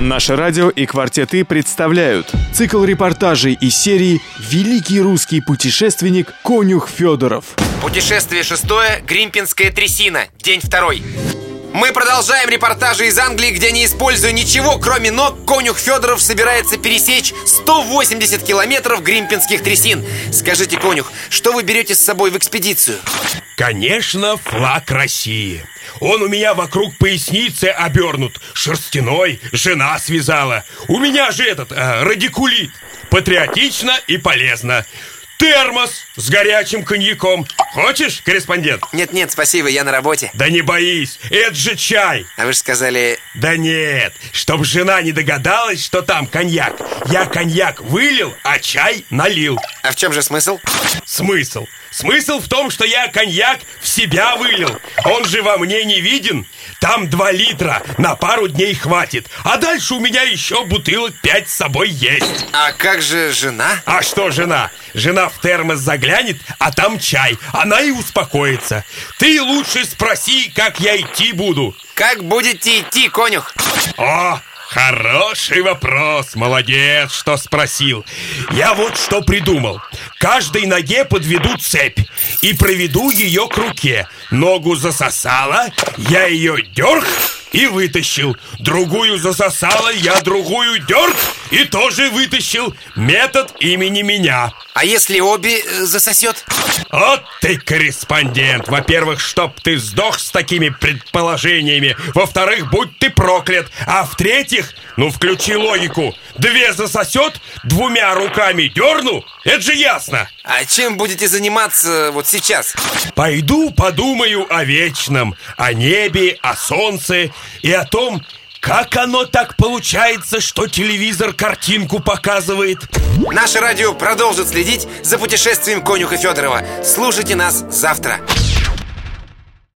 Наше радио и «Квартеты» представляют цикл репортажей из серии «Великий русский путешественник Конюх Федоров». Путешествие шестое, Гримпинская трясина, день второй. Мы продолжаем репортажи из Англии, где не используя ничего, кроме ног, конюх Федоров собирается пересечь 180 километров гримпинских трясин. Скажите, конюх, что вы берете с собой в экспедицию? Конечно, флаг России. Он у меня вокруг поясницы обернут, шерстяной, жена связала. У меня же этот, э, радикулит. Патриотично и полезно. Термос с горячим коньяком. Хочешь, корреспондент? Нет-нет, спасибо, я на работе. Да не боись, это же чай. А вы же сказали... Да нет, чтоб жена не догадалась, что там коньяк. Я коньяк вылил, а чай налил. А в чем же смысл? Смысл? Смысл в том, что я коньяк в себя вылил. Он же во мне не виден. Там два литра, на пару дней хватит. А дальше у меня еще бутылок пять с собой есть. А как же жена? А что жена? Жена в термос заглянет, а там чай. Она и успокоится. Ты лучше спроси, как я идти буду. Как будете идти, конюх? О, Хороший вопрос, молодец, что спросил. Я вот что придумал. Каждой ноге подведу цепь И проведу ее к руке. Ногу засосала, я ее дерг и вытащил. Другую засосала, я другую дерг и тоже вытащил Метод имени меня. А если обе э, засосет? Вот ты корреспондент. Во-первых, чтоб ты сдох с такими предположениями. Во-вторых, будь ты проклят. А в-третьих, ну включи логику. Две засосет, двумя руками дерну Это же ясно. А чем будете заниматься вот сейчас? Пойду подумаю о вечном О небе, о солнце И о том, как оно так получается, что телевизор картинку показывает? Наше радио продолжит следить за путешествием конюха Федорова. Слушайте нас завтра.